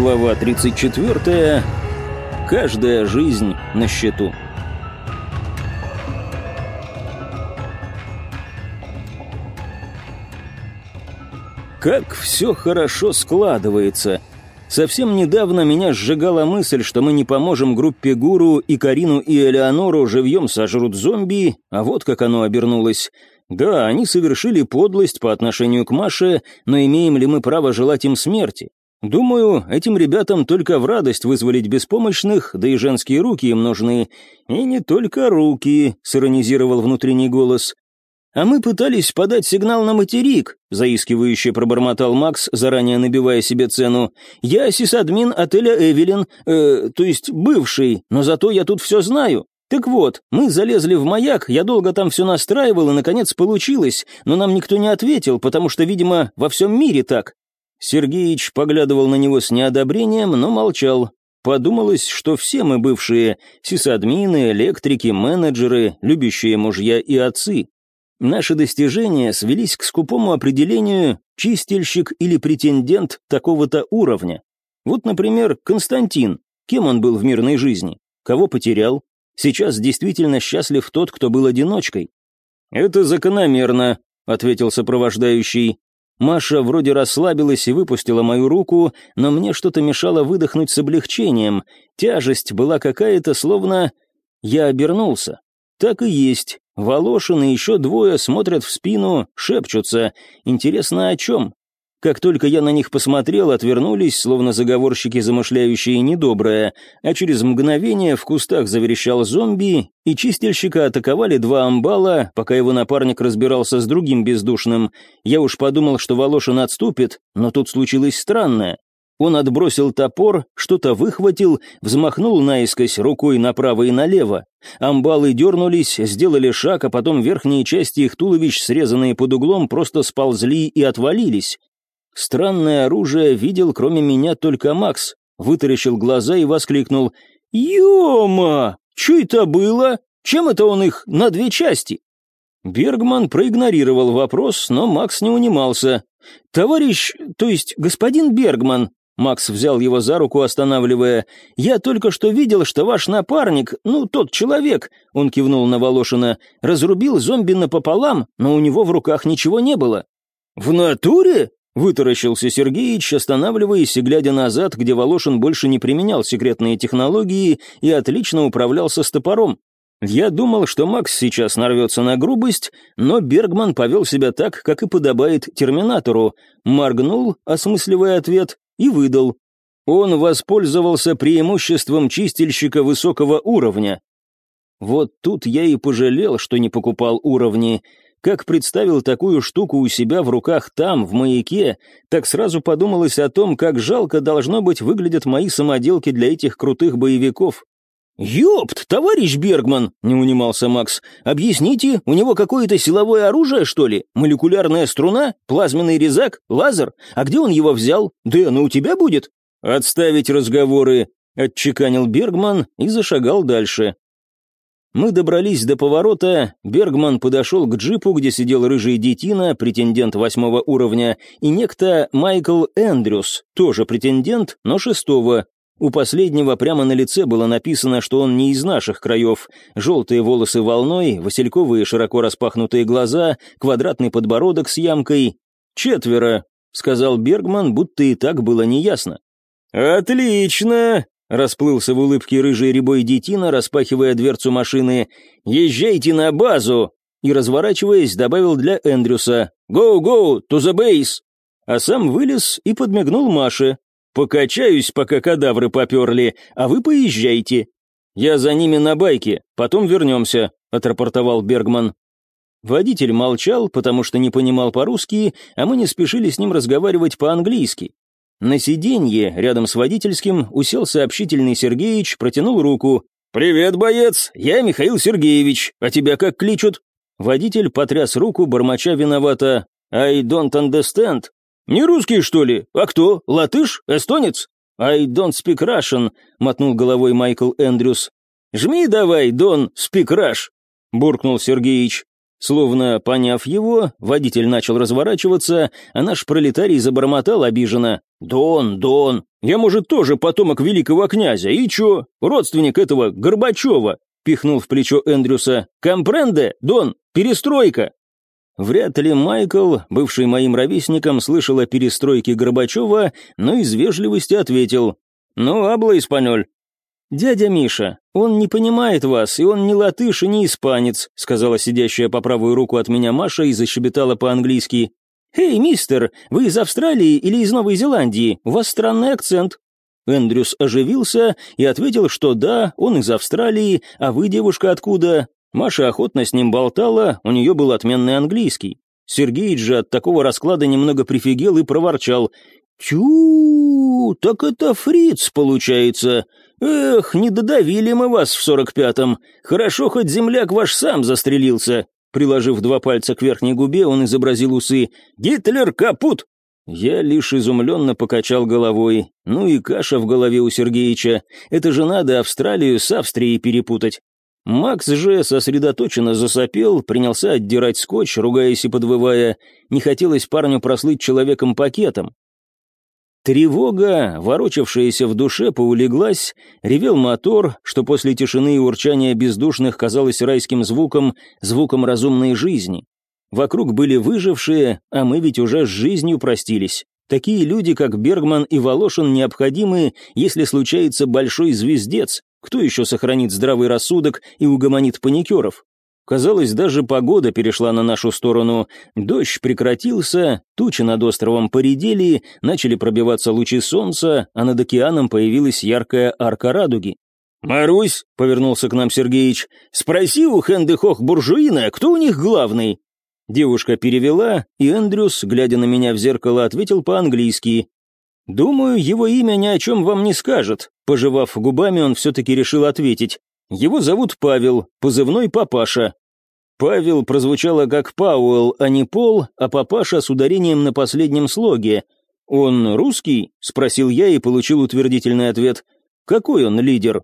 Глава 34. Каждая жизнь на счету. Как все хорошо складывается. Совсем недавно меня сжигала мысль, что мы не поможем группе Гуру, и Карину и Элеонору живьем сожрут зомби, а вот как оно обернулось. Да, они совершили подлость по отношению к Маше, но имеем ли мы право желать им смерти? Думаю, этим ребятам только в радость вызволить беспомощных, да и женские руки им нужны. И не только руки, сиронизировал внутренний голос. «А мы пытались подать сигнал на материк», — заискивающе пробормотал Макс, заранее набивая себе цену. «Я сисадмин отеля Эвелин, э, то есть бывший, но зато я тут все знаю. Так вот, мы залезли в маяк, я долго там все настраивал, и, наконец, получилось, но нам никто не ответил, потому что, видимо, во всем мире так». Сергеич поглядывал на него с неодобрением, но молчал. Подумалось, что все мы бывшие сисадмины, электрики, менеджеры, любящие мужья и отцы. Наши достижения свелись к скупому определению «чистильщик» или «претендент» такого-то уровня. Вот, например, Константин. Кем он был в мирной жизни? Кого потерял? Сейчас действительно счастлив тот, кто был одиночкой. «Это закономерно», — ответил сопровождающий. Маша вроде расслабилась и выпустила мою руку, но мне что-то мешало выдохнуть с облегчением. Тяжесть была какая-то, словно... Я обернулся. Так и есть. Волошин и еще двое смотрят в спину, шепчутся. Интересно, о чем? Как только я на них посмотрел, отвернулись, словно заговорщики, замышляющие недоброе, а через мгновение в кустах заверещал зомби, и чистильщика атаковали два амбала, пока его напарник разбирался с другим бездушным. Я уж подумал, что Волошин отступит, но тут случилось странное. Он отбросил топор, что-то выхватил, взмахнул наискось рукой направо и налево. Амбалы дернулись, сделали шаг, а потом верхние части их туловищ, срезанные под углом, просто сползли и отвалились. Странное оружие видел, кроме меня, только Макс. Вытаращил глаза и воскликнул. «Ема! Что это было? Чем это он их на две части?» Бергман проигнорировал вопрос, но Макс не унимался. «Товарищ, то есть господин Бергман, Макс взял его за руку, останавливая. «Я только что видел, что ваш напарник, ну, тот человек», — он кивнул на Волошина, — «разрубил зомби напополам, но у него в руках ничего не было». «В натуре?» — вытаращился Сергеич, останавливаясь и глядя назад, где Волошин больше не применял секретные технологии и отлично управлялся с топором. Я думал, что Макс сейчас нарвется на грубость, но Бергман повел себя так, как и подобает терминатору. Моргнул, осмысливая ответ, и выдал. Он воспользовался преимуществом чистильщика высокого уровня. Вот тут я и пожалел, что не покупал уровни. Как представил такую штуку у себя в руках там, в маяке, так сразу подумалось о том, как жалко должно быть выглядят мои самоделки для этих крутых боевиков. «Ёпт, товарищ Бергман!» — не унимался Макс. «Объясните, у него какое-то силовое оружие, что ли? Молекулярная струна? Плазменный резак? Лазер? А где он его взял? Да, ну у тебя будет?» «Отставить разговоры!» — отчеканил Бергман и зашагал дальше. Мы добрались до поворота, Бергман подошел к джипу, где сидел рыжий детина, претендент восьмого уровня, и некто Майкл Эндрюс, тоже претендент, но шестого, у последнего прямо на лице было написано, что он не из наших краев. Желтые волосы волной, васильковые широко распахнутые глаза, квадратный подбородок с ямкой. «Четверо», — сказал Бергман, будто и так было неясно. «Отлично!» — расплылся в улыбке рыжий рябой детина, распахивая дверцу машины. «Езжайте на базу!» И, разворачиваясь, добавил для Эндрюса «Go-go, to the base!» А сам вылез и подмигнул Маше, Покачаюсь, пока кадавры поперли, а вы поезжайте. Я за ними на байке, потом вернемся», — отрапортовал Бергман. Водитель молчал, потому что не понимал по-русски, а мы не спешили с ним разговаривать по-английски. На сиденье, рядом с водительским, уселся общительный Сергеич, протянул руку. «Привет, боец, я Михаил Сергеевич, а тебя как кличут?» Водитель потряс руку, бормоча виновато. «I don't understand», «Не русский, что ли? А кто? Латыш? Эстонец?» «I don't speak Russian», — мотнул головой Майкл Эндрюс. «Жми давай, Дон, Rush», — буркнул Сергеич. Словно поняв его, водитель начал разворачиваться, а наш пролетарий забормотал обиженно. «Дон, Дон, я, может, тоже потомок великого князя, и чё? Родственник этого Горбачева!» Пихнул в плечо Эндрюса. «Компренде, Дон, перестройка!» Вряд ли Майкл, бывший моим ровесником, слышал о перестройке Горбачева, но из вежливости ответил. «Ну, абла, испанёль, «Дядя Миша, он не понимает вас, и он не латыш и не испанец», сказала сидящая по правую руку от меня Маша и защебетала по-английски. «Эй, мистер, вы из Австралии или из Новой Зеландии? У вас странный акцент». Эндрюс оживился и ответил, что да, он из Австралии, а вы, девушка, откуда? Маша охотно с ним болтала, у нее был отменный английский. Сергеич же от такого расклада немного прифигел и проворчал. «Тю, так это фриц, получается. «Эх, не додавили мы вас в сорок пятом. Хорошо, хоть земляк ваш сам застрелился». Приложив два пальца к верхней губе, он изобразил усы. «Гитлер капут!» Я лишь изумленно покачал головой. Ну и каша в голове у Сергеича. Это же надо Австралию с Австрией перепутать. Макс же сосредоточенно засопел, принялся отдирать скотч, ругаясь и подвывая. Не хотелось парню прослыть человеком-пакетом. Тревога, ворочавшаяся в душе, поулеглась, ревел мотор, что после тишины и урчания бездушных казалось райским звуком, звуком разумной жизни. Вокруг были выжившие, а мы ведь уже с жизнью простились. Такие люди, как Бергман и Волошин, необходимы, если случается большой звездец. Кто еще сохранит здравый рассудок и угомонит паникеров? Казалось, даже погода перешла на нашу сторону. Дождь прекратился, тучи над островом поредели, начали пробиваться лучи солнца, а над океаном появилась яркая арка радуги. «Марусь», — повернулся к нам Сергеич, — «спроси у Хэндехох Буржуина, кто у них главный?» Девушка перевела, и Эндрюс, глядя на меня в зеркало, ответил по-английски. «Думаю, его имя ни о чем вам не скажет», — пожевав губами, он все-таки решил ответить. «Его зовут Павел, позывной Папаша. Павел прозвучало как Пауэлл, а не Пол, а папаша с ударением на последнем слоге. «Он русский?» — спросил я и получил утвердительный ответ. «Какой он лидер?»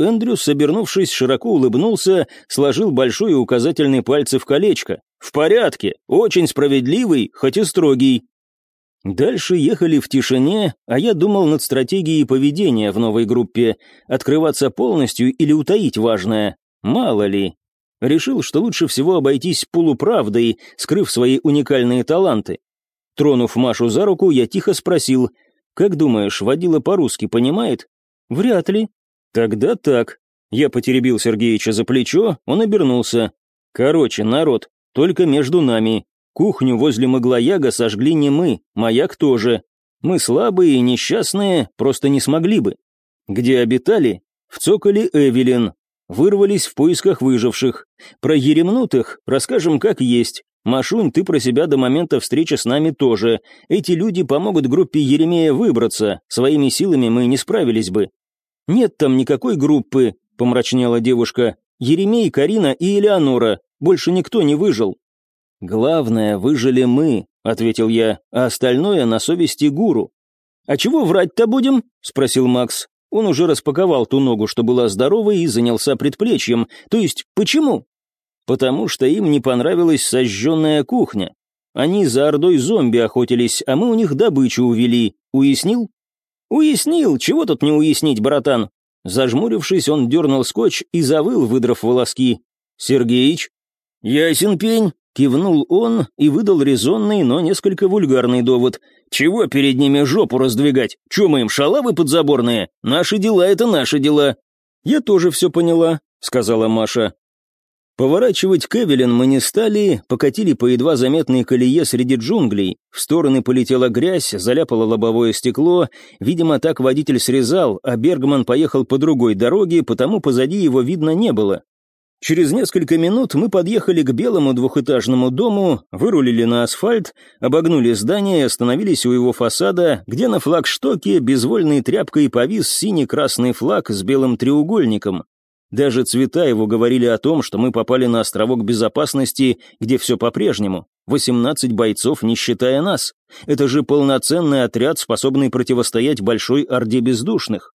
Эндрюс, собернувшись, широко улыбнулся, сложил большой и указательный пальцы в колечко. «В порядке, очень справедливый, хоть и строгий». Дальше ехали в тишине, а я думал над стратегией поведения в новой группе. Открываться полностью или утаить важное. Мало ли, Решил, что лучше всего обойтись полуправдой, скрыв свои уникальные таланты. Тронув Машу за руку, я тихо спросил, «Как думаешь, водила по-русски понимает?» «Вряд ли». «Тогда так». Я потеребил Сергеича за плечо, он обернулся. «Короче, народ, только между нами. Кухню возле Маглояга сожгли не мы, маяк тоже. Мы слабые и несчастные, просто не смогли бы. Где обитали? В цоколе Эвелин, Вырвались в поисках выживших. Про еремнутых расскажем как есть. Машунь, ты про себя до момента встречи с нами тоже. Эти люди помогут группе Еремея выбраться. Своими силами мы не справились бы. Нет там никакой группы, помрачнела девушка. Еремей, Карина и Элеонора. Больше никто не выжил. Главное, выжили мы, ответил я, а остальное на совести гуру. А чего врать-то будем? спросил Макс. Он уже распаковал ту ногу, что была здоровой, и занялся предплечьем. То есть, почему? Потому что им не понравилась сожженная кухня. Они за ордой зомби охотились, а мы у них добычу увели. Уяснил? Уяснил, чего тут не уяснить, братан? Зажмурившись, он дернул скотч и завыл, выдрав волоски. «Сергеич?» «Ясен пень», Кивнул он и выдал резонный, но несколько вульгарный довод. «Чего перед ними жопу раздвигать? Че мы им, шалавы подзаборные? Наши дела — это наши дела». «Я тоже все поняла», — сказала Маша. Поворачивать к мы не стали, покатили по едва заметной колее среди джунглей. В стороны полетела грязь, заляпало лобовое стекло. Видимо, так водитель срезал, а Бергман поехал по другой дороге, потому позади его видно не было. Через несколько минут мы подъехали к белому двухэтажному дому, вырулили на асфальт, обогнули здание и остановились у его фасада, где на флагштоке безвольной тряпкой повис синий-красный флаг с белым треугольником. Даже цвета его говорили о том, что мы попали на островок безопасности, где все по-прежнему. 18 бойцов, не считая нас. Это же полноценный отряд, способный противостоять большой орде бездушных.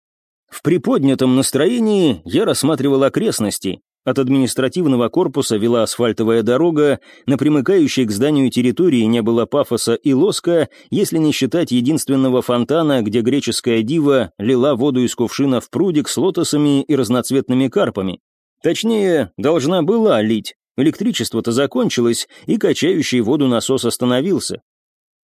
В приподнятом настроении я рассматривал окрестности. От административного корпуса вела асфальтовая дорога, на примыкающей к зданию территории не было пафоса и лоска, если не считать единственного фонтана, где греческая дива лила воду из кувшина в прудик с лотосами и разноцветными карпами. Точнее, должна была лить. Электричество-то закончилось, и качающий воду насос остановился.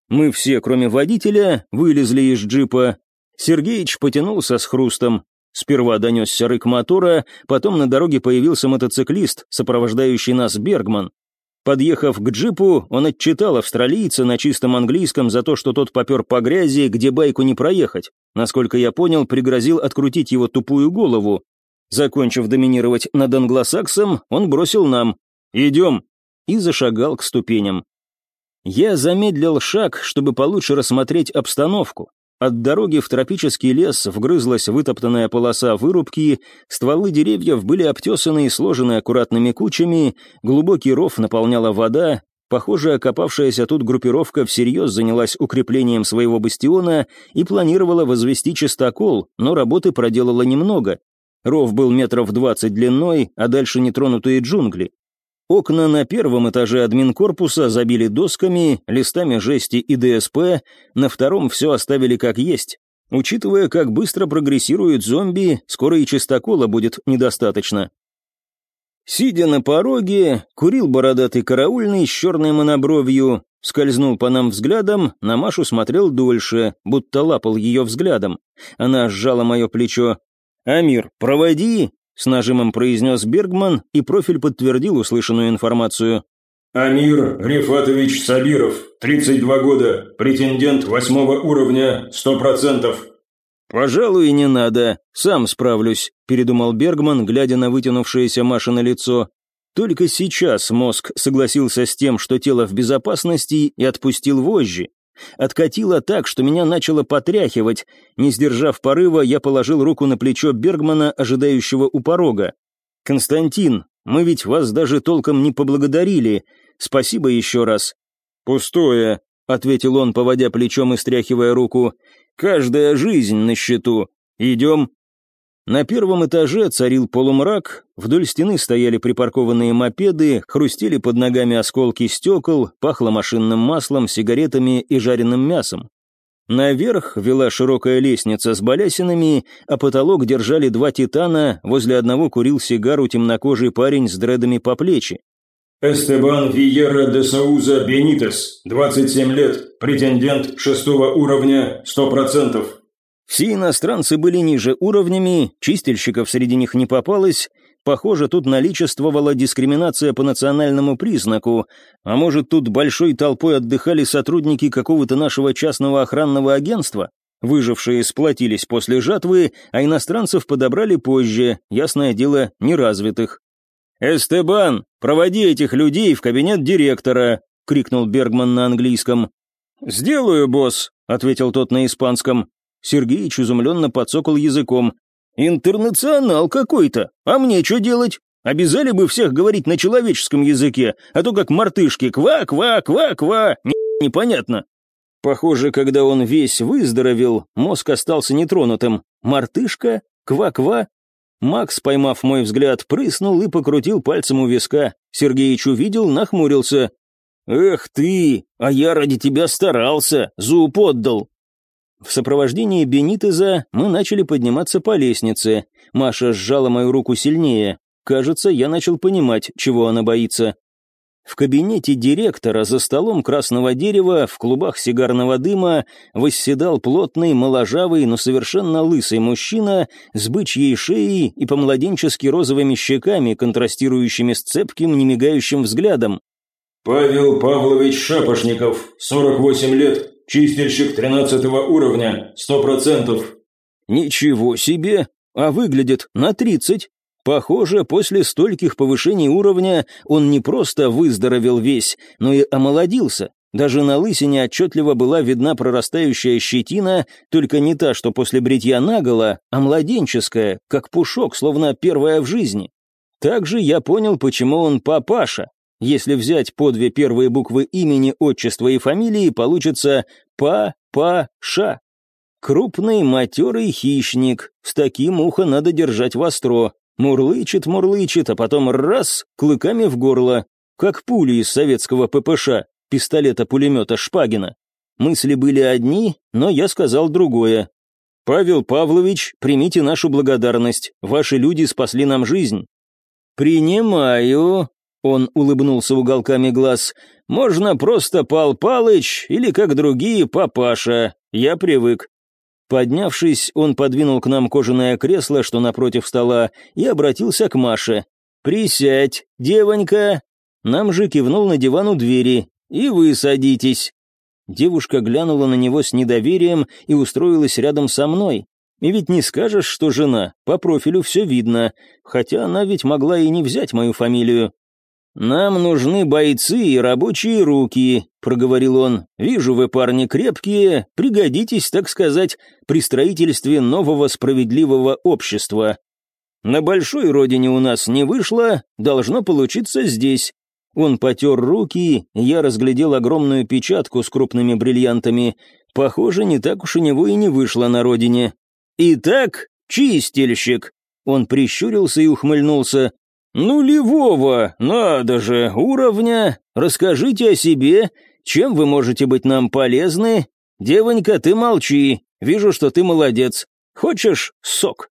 Мы все, кроме водителя, вылезли из джипа. Сергеич потянулся с хрустом. Сперва донесся рык мотора, потом на дороге появился мотоциклист, сопровождающий нас Бергман. Подъехав к джипу, он отчитал австралийца на чистом английском за то, что тот попер по грязи, где байку не проехать. Насколько я понял, пригрозил открутить его тупую голову. Закончив доминировать над англосаксом, он бросил нам «Идем!» и зашагал к ступеням. Я замедлил шаг, чтобы получше рассмотреть обстановку. От дороги в тропический лес вгрызлась вытоптанная полоса вырубки, стволы деревьев были обтесаны и сложены аккуратными кучами, глубокий ров наполняла вода, Похоже, окопавшаяся тут группировка всерьез занялась укреплением своего бастиона и планировала возвести чистокол, но работы проделала немного. Ров был метров двадцать длиной, а дальше нетронутые джунгли. Окна на первом этаже админкорпуса забили досками, листами жести и ДСП, на втором все оставили как есть. Учитывая, как быстро прогрессируют зомби, скоро и чистокола будет недостаточно. Сидя на пороге, курил бородатый караульный с черной монобровью, скользнул по нам взглядом, на Машу смотрел дольше, будто лапал ее взглядом. Она сжала мое плечо. «Амир, проводи!» С нажимом произнес Бергман, и профиль подтвердил услышанную информацию. Амир Рифатович Сабиров, 32 года, претендент восьмого уровня, 100%. «Пожалуй, не надо, сам справлюсь», – передумал Бергман, глядя на вытянувшееся Маша на лицо. Только сейчас мозг согласился с тем, что тело в безопасности, и отпустил вожжи. Откатило так, что меня начало потряхивать. Не сдержав порыва, я положил руку на плечо Бергмана, ожидающего у порога. «Константин, мы ведь вас даже толком не поблагодарили. Спасибо еще раз». «Пустое», — ответил он, поводя плечом и стряхивая руку. «Каждая жизнь на счету. Идем». На первом этаже царил полумрак, вдоль стены стояли припаркованные мопеды, хрустели под ногами осколки стекол, пахло машинным маслом, сигаретами и жареным мясом. Наверх вела широкая лестница с балясинами, а потолок держали два титана, возле одного курил сигару темнокожий парень с дредами по плечи. «Эстебан Виера де Сауза Бенитес, 27 лет, претендент шестого уровня, 100%. Все иностранцы были ниже уровнями, чистильщиков среди них не попалось, похоже, тут наличествовала дискриминация по национальному признаку, а может, тут большой толпой отдыхали сотрудники какого-то нашего частного охранного агентства? Выжившие сплотились после жатвы, а иностранцев подобрали позже, ясное дело, неразвитых. «Эстебан, проводи этих людей в кабинет директора», — крикнул Бергман на английском. «Сделаю, босс», — ответил тот на испанском. Сергеич изумленно поцокал языком. «Интернационал какой-то! А мне что делать? Обязали бы всех говорить на человеческом языке, а то как мартышки ква-ква-ква-ква, непонятно». Похоже, когда он весь выздоровел, мозг остался нетронутым. Мартышка? Ква-ква? Макс, поймав мой взгляд, прыснул и покрутил пальцем у виска. Сергеич увидел, нахмурился. «Эх ты, а я ради тебя старался, зуб отдал. В сопровождении Бенитеза мы начали подниматься по лестнице. Маша сжала мою руку сильнее. Кажется, я начал понимать, чего она боится. В кабинете директора за столом красного дерева в клубах сигарного дыма восседал плотный, моложавый, но совершенно лысый мужчина с бычьей шеей и помладенчески розовыми щеками, контрастирующими с цепким, немигающим взглядом. «Павел Павлович Шапошников, 48 лет, Чистильщик тринадцатого уровня, сто процентов». «Ничего себе! А выглядит на тридцать. Похоже, после стольких повышений уровня он не просто выздоровел весь, но и омолодился. Даже на лысине отчетливо была видна прорастающая щетина, только не та, что после бритья наголо, а младенческая, как пушок, словно первая в жизни. Также я понял, почему он папаша. Если взять по две первые буквы имени, отчества и фамилии, получится Па-Па-Ша. Крупный, матерый хищник. С таким ухо надо держать востро. Мурлычет, мурлычет, а потом раз, клыками в горло, как пули из советского ППШ, пистолета-пулемета Шпагина. Мысли были одни, но я сказал другое. «Павел Павлович, примите нашу благодарность. Ваши люди спасли нам жизнь». «Принимаю», — он улыбнулся уголками глаз. «Можно просто Пал Палыч или, как другие, Папаша. Я привык». Поднявшись, он подвинул к нам кожаное кресло, что напротив стола, и обратился к Маше. «Присядь, девонька!» Нам же кивнул на диван у двери. «И вы садитесь». Девушка глянула на него с недоверием и устроилась рядом со мной. И ведь не скажешь, что жена, по профилю все видно, хотя она ведь могла и не взять мою фамилию. «Нам нужны бойцы и рабочие руки», — проговорил он. «Вижу, вы парни крепкие, пригодитесь, так сказать, при строительстве нового справедливого общества. На большой родине у нас не вышло, должно получиться здесь». Он потер руки, я разглядел огромную печатку с крупными бриллиантами. Похоже, не так уж у него и не вышло на родине. «Итак, чистильщик». Он прищурился и ухмыльнулся. «Нулевого, надо же, уровня. Расскажите о себе, чем вы можете быть нам полезны? Девонька, ты молчи, вижу, что ты молодец. Хочешь сок?»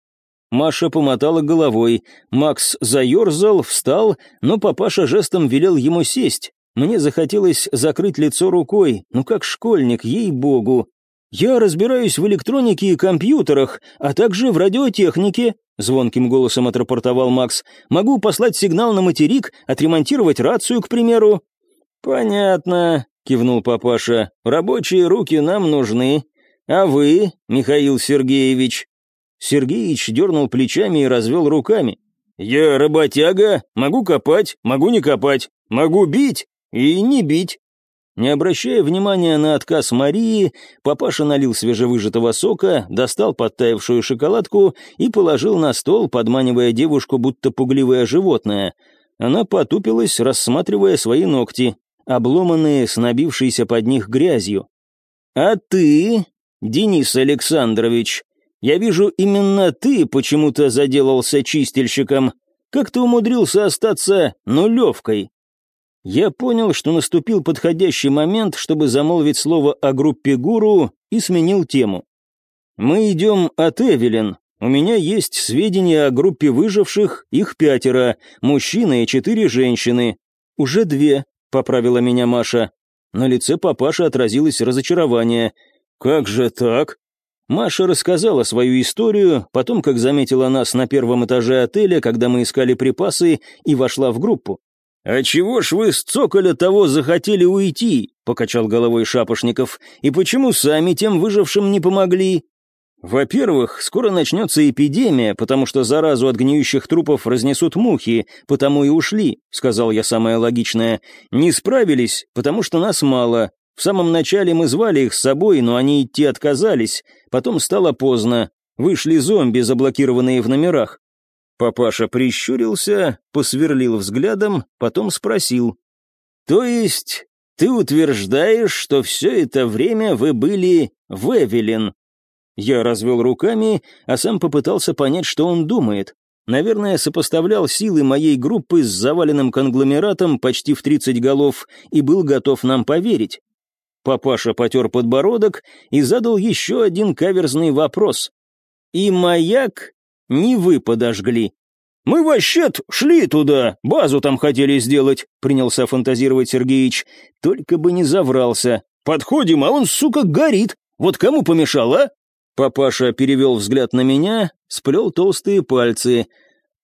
Маша помотала головой. Макс заерзал, встал, но папаша жестом велел ему сесть. Мне захотелось закрыть лицо рукой, ну как школьник, ей-богу. «Я разбираюсь в электронике и компьютерах, а также в радиотехнике», — звонким голосом отрапортовал Макс. «Могу послать сигнал на материк, отремонтировать рацию, к примеру». «Понятно», — кивнул папаша. «Рабочие руки нам нужны. А вы, Михаил Сергеевич?» Сергеич дернул плечами и развел руками. «Я работяга, могу копать, могу не копать, могу бить и не бить. Не обращая внимания на отказ Марии, папаша налил свежевыжатого сока, достал подтаявшую шоколадку и положил на стол, подманивая девушку, будто пугливое животное. Она потупилась, рассматривая свои ногти, обломанные с набившейся под них грязью. «А ты, Денис Александрович, я вижу, именно ты почему-то заделался чистильщиком. Как ты умудрился остаться нулевкой?» Я понял, что наступил подходящий момент, чтобы замолвить слово о группе гуру, и сменил тему. «Мы идем от Эвелин. У меня есть сведения о группе выживших, их пятеро, мужчина и четыре женщины. Уже две», — поправила меня Маша. На лице папаши отразилось разочарование. «Как же так?» Маша рассказала свою историю, потом, как заметила нас на первом этаже отеля, когда мы искали припасы, и вошла в группу. «А чего ж вы с цоколя того захотели уйти?» — покачал головой Шапошников. «И почему сами тем выжившим не помогли?» «Во-первых, скоро начнется эпидемия, потому что заразу от гниющих трупов разнесут мухи, потому и ушли», — сказал я самое логичное. «Не справились, потому что нас мало. В самом начале мы звали их с собой, но они идти отказались. Потом стало поздно. Вышли зомби, заблокированные в номерах. Папаша прищурился, посверлил взглядом, потом спросил. «То есть ты утверждаешь, что все это время вы были в Эвелин?» Я развел руками, а сам попытался понять, что он думает. Наверное, сопоставлял силы моей группы с заваленным конгломератом почти в 30 голов и был готов нам поверить. Папаша потер подбородок и задал еще один каверзный вопрос. «И маяк не вы подожгли. «Мы вообще шли туда, базу там хотели сделать», — принялся фантазировать Сергеич. «Только бы не заврался. Подходим, а он, сука, горит. Вот кому помешал, а?» Папаша перевел взгляд на меня, сплел толстые пальцы.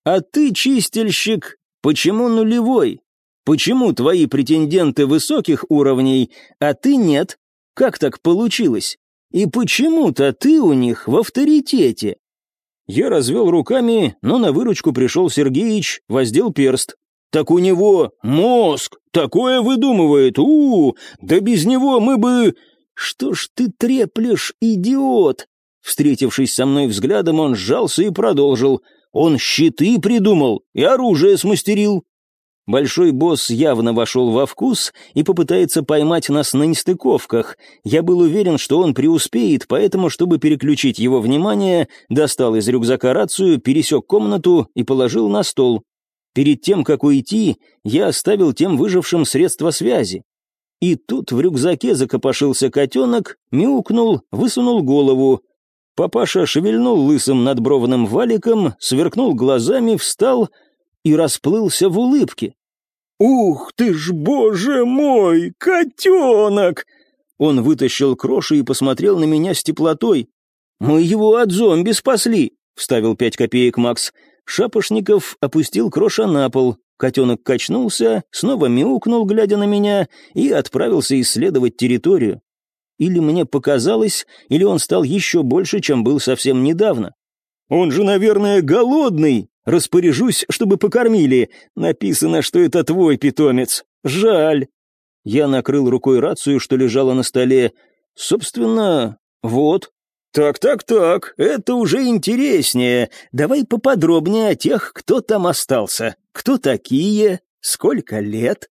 «А ты, чистильщик, почему нулевой? Почему твои претенденты высоких уровней, а ты нет? Как так получилось? И почему-то ты у них в авторитете?» Я развел руками, но на выручку пришел Сергеич, воздел перст. «Так у него мозг! Такое выдумывает! у, -у, Да без него мы бы...» «Что ж ты треплешь, идиот?» Встретившись со мной взглядом, он сжался и продолжил. «Он щиты придумал и оружие смастерил». Большой босс явно вошел во вкус и попытается поймать нас на нестыковках. Я был уверен, что он преуспеет, поэтому, чтобы переключить его внимание, достал из рюкзака рацию, пересек комнату и положил на стол. Перед тем, как уйти, я оставил тем выжившим средства связи. И тут в рюкзаке закопошился котенок, мяукнул, высунул голову. Папаша шевельнул лысым надбровным валиком, сверкнул глазами, встал — и расплылся в улыбке. «Ух ты ж, боже мой, котенок!» Он вытащил кроши и посмотрел на меня с теплотой. «Мы его от зомби спасли», — вставил пять копеек Макс. Шапошников опустил кроша на пол. Котенок качнулся, снова мяукнул, глядя на меня, и отправился исследовать территорию. Или мне показалось, или он стал еще больше, чем был совсем недавно. «Он же, наверное, голодный!» Распоряжусь, чтобы покормили. Написано, что это твой питомец. Жаль. Я накрыл рукой рацию, что лежала на столе. Собственно, вот. Так-так-так, это уже интереснее. Давай поподробнее о тех, кто там остался. Кто такие? Сколько лет?